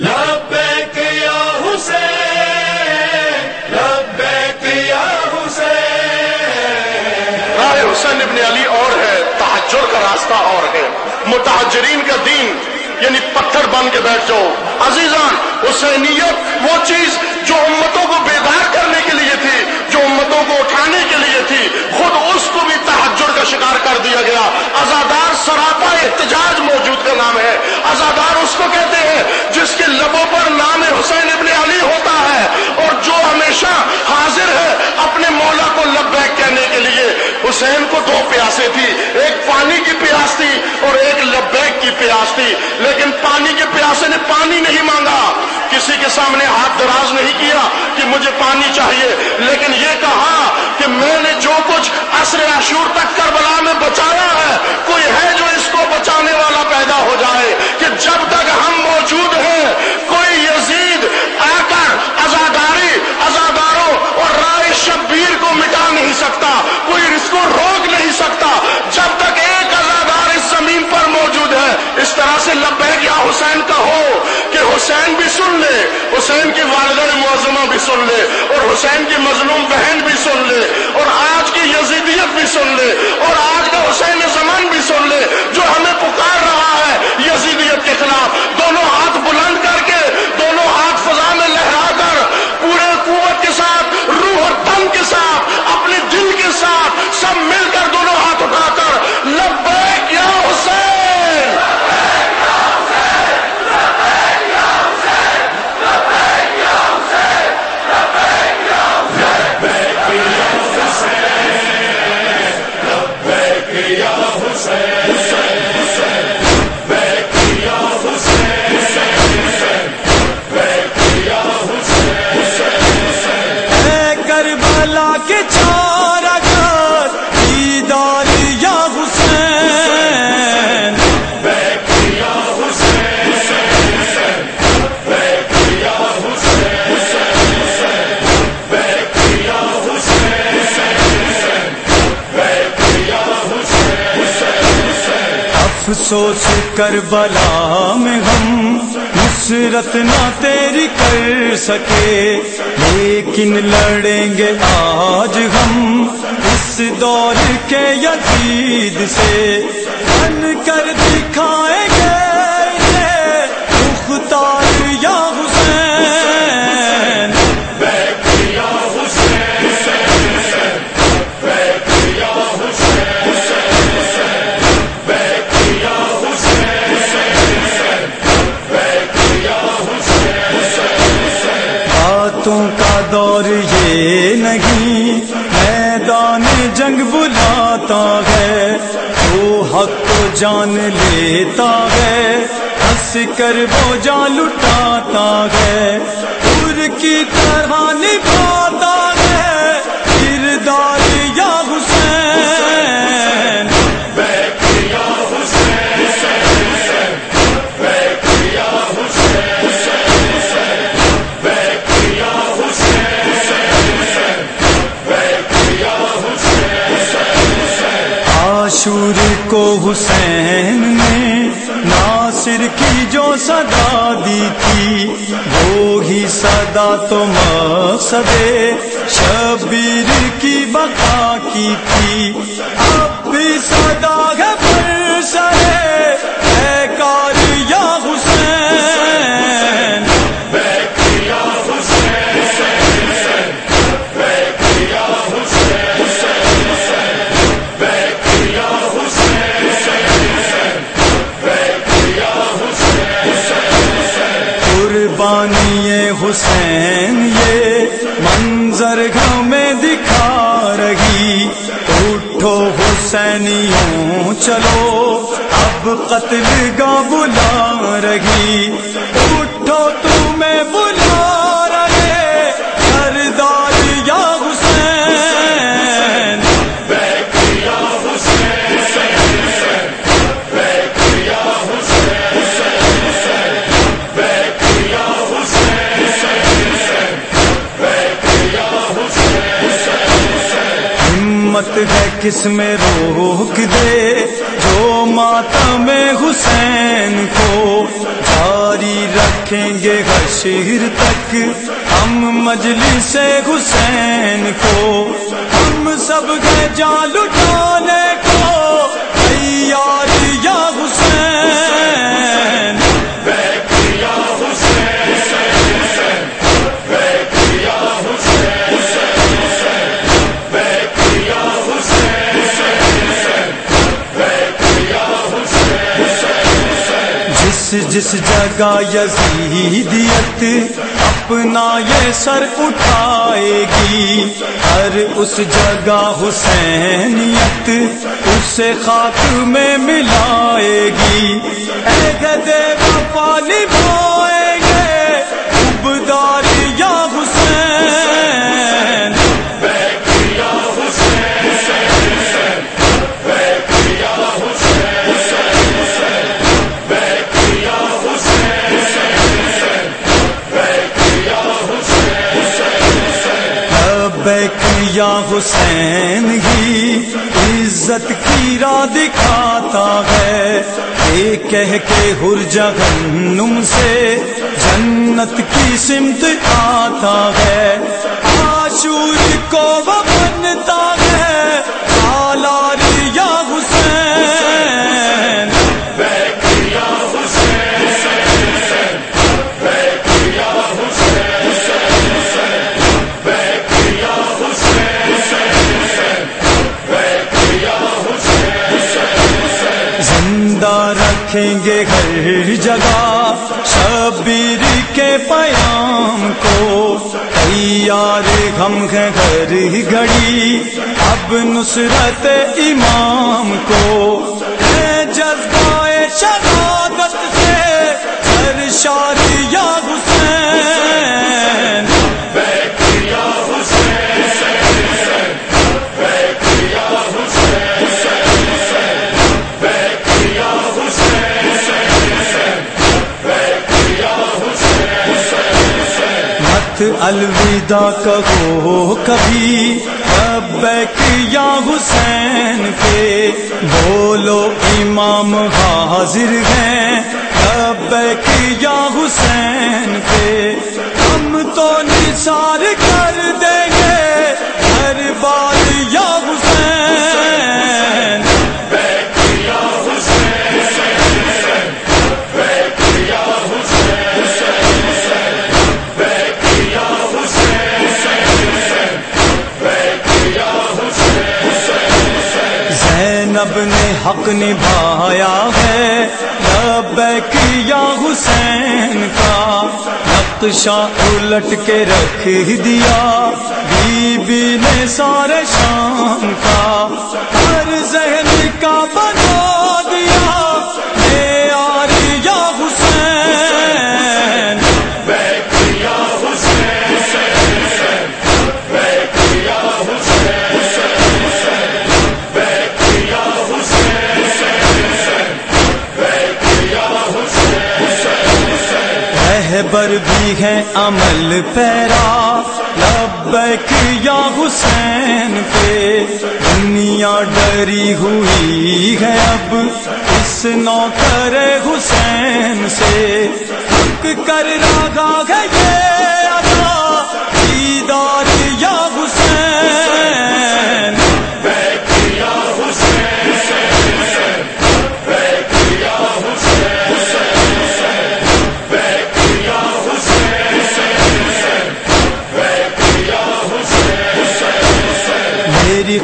لبیک یا حسین، لبیک یا حسین۔ راہ حسین ابن علی اور ہے، تحجر کا راستہ اور ہے۔ متحجرین کا دین یعنی پتھر بن کے بیٹھ جاؤ۔ عزیزان، حسینیت وہ چیز جو امتوں کو بیدار کرنے کے لیے تھی جو امتوں کو اٹھانے کے لیے تھی خود اس کو بھی تحجر کا شکار کر دیا گیا ازادار سراپا احتجاج موجود کا نام ہے ازادار اس کو کہتے ہیں جس کے لبوں پر نام حسین ابن علی ہوتا ہے اور جو ہمیشہ حاضر ہے اپنے مولا کو لبیک کہنے کے لیے حسین کو دو پیاسے تھی ایک پانی کی پیاس تھی اور ایک لبیک کی پیاس تھی لیکن پانی کے پیاسے نے پانی نہیں مانگا، کسی کے سامنے ہاتھ دراز نہیں کیا کہ مجھے پانی چاہیے، لیکن یہ کہا کہ میں نے جو کچھ عصر عشور تک کر بلا حسین کا ہو کہ حسین بھی سن لے، حسین کی والدہ معظمہ بھی سن لے، اور حسین کی مظلوم بہن بھی سن لے، اور آج کی یزیدیت بھی سن لے، اور آج کا حسین زمان بھی سن لے، جو ہمیں پکار رہا ہے یزیدیت کے خلاف۔ دونوں ہاتھ بلند کر افسوس کربلا میں ہم نصرت نہ تیری کر سکے، لیکن لڑیں گے آج ہم اس دور کے یزید سے۔ بن کر دکھائیں باتوں کا دور یہ نہیں میدان جنگ بلاتا ہے، وہ حق کو جان لیتا ہے، ہنس کر وہ جان لٹاتا ہے پور کی طرح نبھاتا ہے عاشور کو حسین نے ناصر کی جو صدا دی تھی وہی صدا تو مقصد شبیر کی بقا کی تھی۔ اب بھی صدا ہے پر سرے بانی حسین، یہ منظر گھر میں دکھا رہی۔ اٹھو حسینیوں، چلو۔ اب قتل گا بلا رہی۔ اٹھو ہمت ہے کس میں روک دے؟ جو ماتم حسین کو جاری رکھیں گے حشر تک، ہم مجلس حسین کو۔ ہم سب کے جال اٹھانے جس جس جگہ یزیدیت اپنا یہ سر اٹھائے گی، ہر اس جگہ حسینیت اسے خاک میں ملائے گی۔ اے گدے وفا نبھائیں لبیک یا حسین ہی عزت کی راہ دکھاتا ہے۔ یہ کہہ کے ہر جہنم سے جنت کی سمت آتا ہے۔ آشور کو وہ بنتا زندہ رکھیں گے ہر جگہ، شبیر کے پیام کو۔ تیار ہم ہیں ہر گھڑی، اب نصرت امام کو۔ جذبہ شہادت مت الوداع کہو کبھی۔ ربک یا حسین کے بولو امام حاضر ہیں۔ ربک یا حسین کے۔ ہم تو نثار کر دیں زینب نے حق نبھایا ہے۔ لبیک یا حسین کا نقشہ الٹ کے رکھ دیا۔ بی بی نے سارے شام کا۔ ہر ذہن کا بنا رہبر بھی ہے عمل پیرا، لبیک یا حسین پہ دنیا ڈری ہوئی ہے اب، اس نوکر حسین سے۔ کر رہا ہے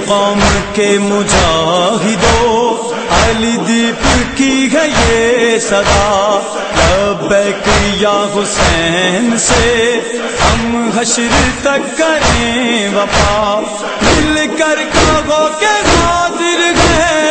قوم کے مجاہدو علی دیپ کی ہے یہ صدا۔ لبیک یا حسین سے ہم حشر تک کریں وفا۔ مل کر کعبہ کے حاضر ہیں۔